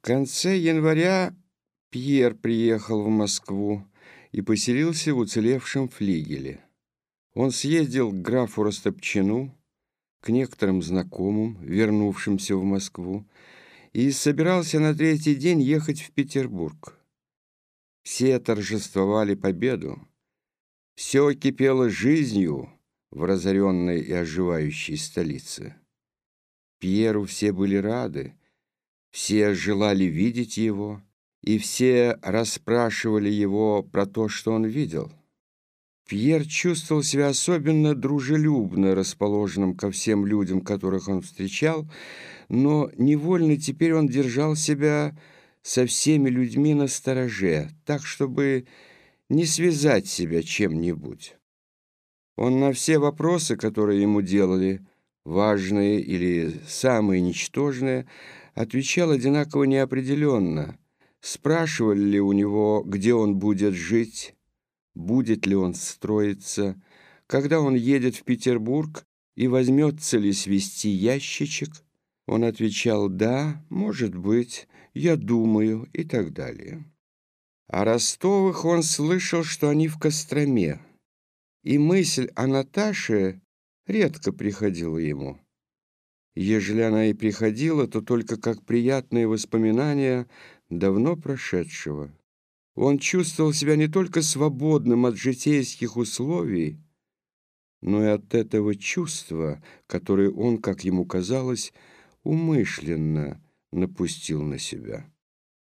конце января Пьер приехал в Москву и поселился в уцелевшем флигеле. Он съездил к графу Растопчину, к некоторым знакомым, вернувшимся в Москву, и собирался на третий день ехать в Петербург. Все торжествовали победу. Все кипело жизнью в разоренной и оживающей столице. Пьеру все были рады, все желали видеть его, и все расспрашивали его про то, что он видел. Пьер чувствовал себя особенно дружелюбно расположенным ко всем людям, которых он встречал, но невольно теперь он держал себя со всеми людьми на стороже, так, чтобы не связать себя чем-нибудь. Он на все вопросы, которые ему делали, важные или самые ничтожные, отвечал одинаково неопределенно. Спрашивали ли у него, где он будет жить, будет ли он строиться, когда он едет в Петербург и возьмется ли свести ящичек. Он отвечал «да», «может быть», «я думаю» и так далее. О Ростовых он слышал, что они в Костроме, и мысль о Наташе редко приходила ему. Ежели она и приходила, то только как приятные воспоминания давно прошедшего. Он чувствовал себя не только свободным от житейских условий, но и от этого чувства, которое он, как ему казалось, умышленно напустил на себя.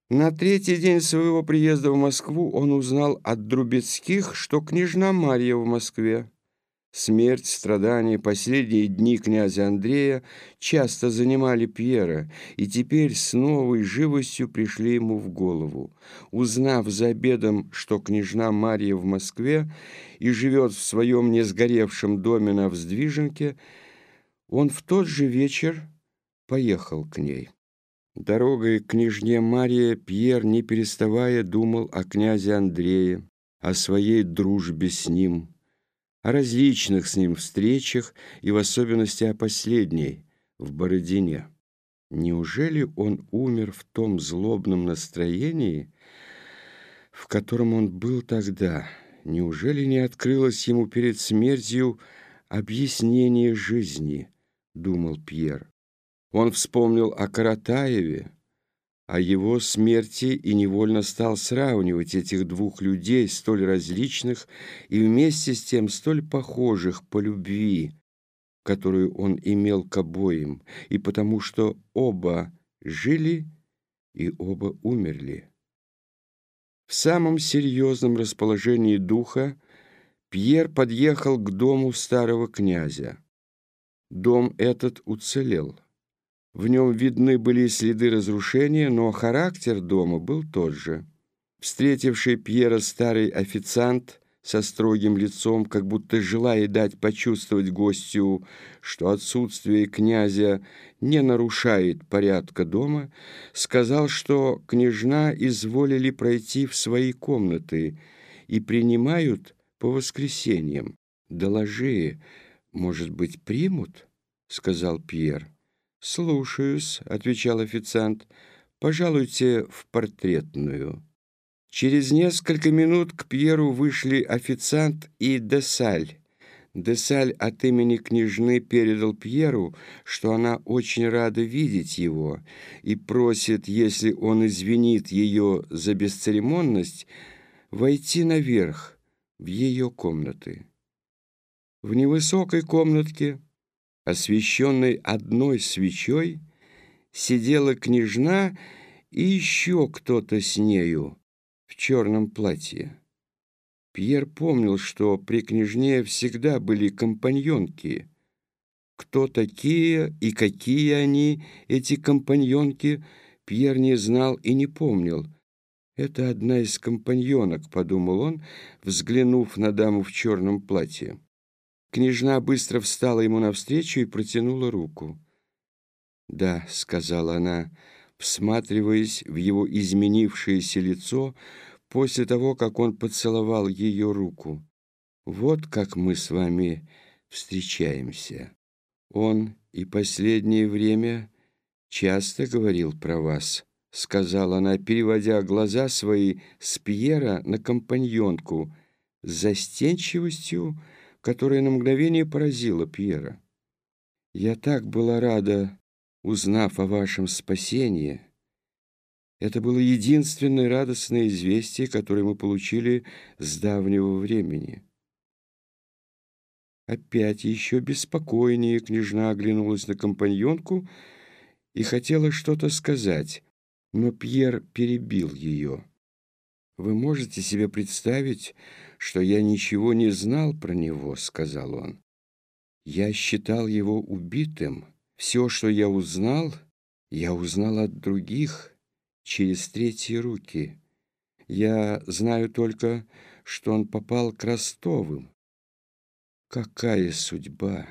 На третий день своего приезда в Москву он узнал от Друбецких, что княжна Марья в Москве. Смерть, страдания, последние дни князя Андрея часто занимали Пьера, и теперь с новой живостью пришли ему в голову. Узнав за обедом, что княжна Марья в Москве и живет в своем несгоревшем доме на Вздвиженке, он в тот же вечер поехал к ней. Дорогой к княжне Марье Пьер, не переставая, думал о князе Андрее, о своей дружбе с ним – о различных с ним встречах и в особенности о последней, в Бородине. Неужели он умер в том злобном настроении, в котором он был тогда? Неужели не открылось ему перед смертью объяснение жизни, думал Пьер. Он вспомнил о Каратаеве, о его смерти и невольно стал сравнивать этих двух людей, столь различных и вместе с тем столь похожих по любви, которую он имел к обоим, и потому что оба жили и оба умерли. В самом серьезном расположении духа Пьер подъехал к дому старого князя. Дом этот уцелел. В нем видны были следы разрушения, но характер дома был тот же. Встретивший Пьера старый официант со строгим лицом, как будто желая дать почувствовать гостю, что отсутствие князя не нарушает порядка дома, сказал, что княжна изволили пройти в свои комнаты и принимают по воскресеньям. «Доложи, может быть, примут?» — сказал Пьер. «Слушаюсь», — отвечал официант. «Пожалуйте в портретную». Через несколько минут к Пьеру вышли официант и Десаль. Десаль от имени княжны передал Пьеру, что она очень рада видеть его и просит, если он извинит ее за бесцеремонность, войти наверх, в ее комнаты. В невысокой комнатке освещенной одной свечой, сидела княжна и еще кто-то с нею в черном платье. Пьер помнил, что при княжне всегда были компаньонки. Кто такие и какие они, эти компаньонки, Пьер не знал и не помнил. «Это одна из компаньонок», — подумал он, взглянув на даму в черном платье. Княжна быстро встала ему навстречу и протянула руку. «Да», — сказала она, всматриваясь в его изменившееся лицо после того, как он поцеловал ее руку. «Вот как мы с вами встречаемся. Он и последнее время часто говорил про вас», — сказала она, переводя глаза свои с Пьера на компаньонку, с застенчивостью, которая на мгновение поразила Пьера. «Я так была рада, узнав о вашем спасении. Это было единственное радостное известие, которое мы получили с давнего времени». Опять еще беспокойнее княжна оглянулась на компаньонку и хотела что-то сказать, но Пьер перебил ее. «Вы можете себе представить, что я ничего не знал про него?» — сказал он. «Я считал его убитым. Все, что я узнал, я узнал от других через третьи руки. Я знаю только, что он попал к Ростовым. Какая судьба!»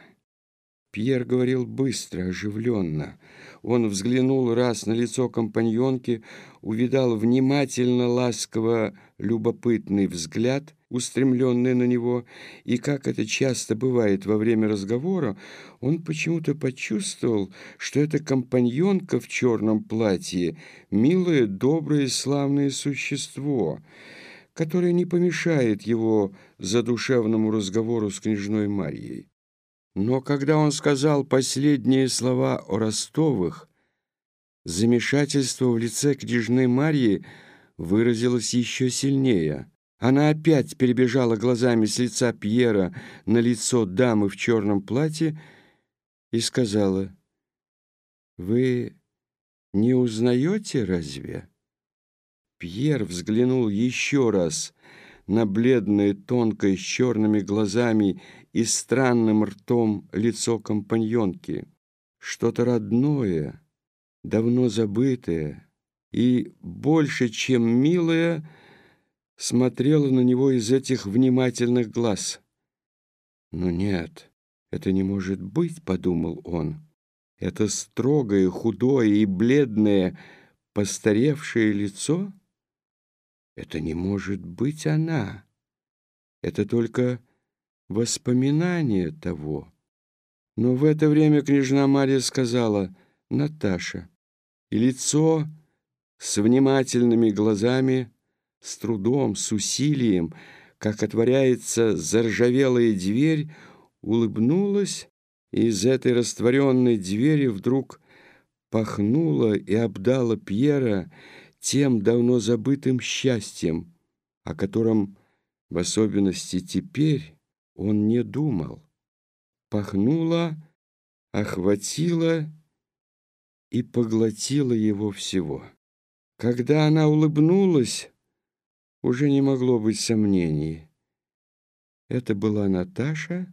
Пьер говорил быстро, оживленно. Он взглянул раз на лицо компаньонки, увидал внимательно, ласково, любопытный взгляд, устремленный на него, и, как это часто бывает во время разговора, он почему-то почувствовал, что эта компаньонка в черном платье — милое, доброе, славное существо, которое не помешает его задушевному разговору с княжной Марьей. Но когда он сказал последние слова о Ростовых, замешательство в лице княжны Марьи выразилось еще сильнее. Она опять перебежала глазами с лица Пьера на лицо дамы в черном платье и сказала, «Вы не узнаете разве?» Пьер взглянул еще раз на бледное, тонкое, с черными глазами и странным ртом лицо компаньонки. Что-то родное, давно забытое и больше, чем милое, смотрело на него из этих внимательных глаз. «Но нет, это не может быть», — подумал он. «Это строгое, худое и бледное, постаревшее лицо?» Это не может быть она. Это только воспоминание того. Но в это время княжна Мария сказала «Наташа». И лицо с внимательными глазами, с трудом, с усилием, как отворяется заржавелая дверь, улыбнулась, и из этой растворенной двери вдруг пахнула и обдала Пьера тем давно забытым счастьем, о котором в особенности теперь он не думал. Пахнуло, охватило и поглотило его всего. Когда она улыбнулась, уже не могло быть сомнений. Это была Наташа,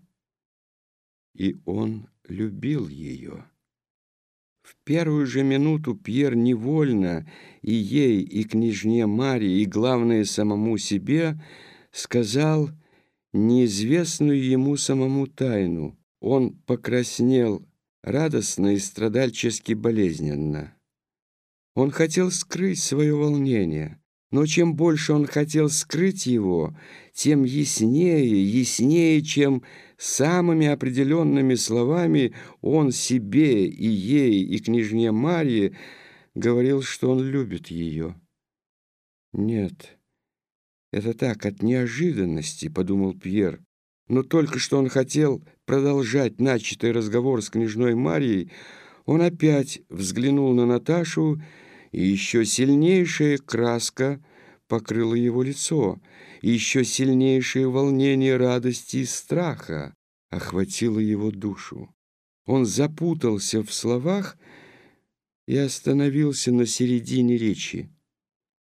и он любил ее. В первую же минуту Пьер невольно и ей, и княжне Марии, и, главное, самому себе, сказал неизвестную ему самому тайну. Он покраснел радостно и страдальчески болезненно. Он хотел скрыть свое волнение, но чем больше он хотел скрыть его, тем яснее, яснее, чем самыми определенными словами он себе и ей, и княжне Марье говорил, что он любит ее. «Нет, это так, от неожиданности», — подумал Пьер. Но только что он хотел продолжать начатый разговор с княжной Марьей, он опять взглянул на Наташу, и еще сильнейшая краска покрыла его лицо, и еще сильнейшее волнение радости и страха охватило его душу. Он запутался в словах и остановился на середине речи.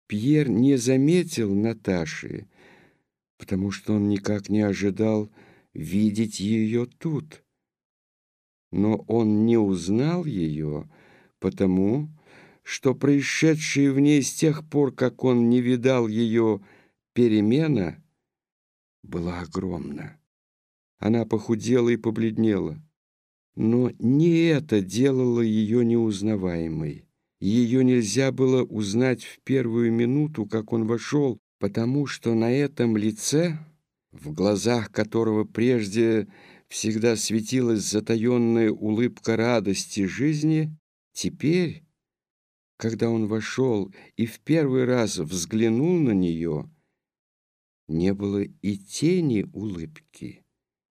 Пьер не заметил Наташи, потому что он никак не ожидал видеть ее тут. Но он не узнал ее, потому что происшедшие в ней с тех пор, как он не видал ее перемена, была огромна. Она похудела и побледнела. Но не это делало ее неузнаваемой. Ее нельзя было узнать в первую минуту, как он вошел, потому что на этом лице, в глазах которого прежде всегда светилась затаенная улыбка радости жизни, теперь Когда он вошел и в первый раз взглянул на нее, не было и тени улыбки.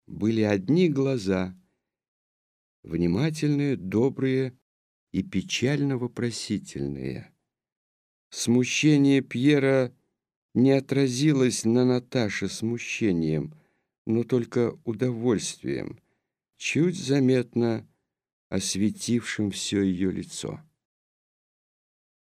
Были одни глаза, внимательные, добрые и печально вопросительные. Смущение Пьера не отразилось на Наташе смущением, но только удовольствием, чуть заметно осветившим все ее лицо.